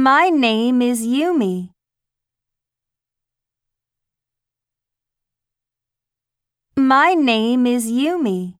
My name is Yumi. My name is Yumi.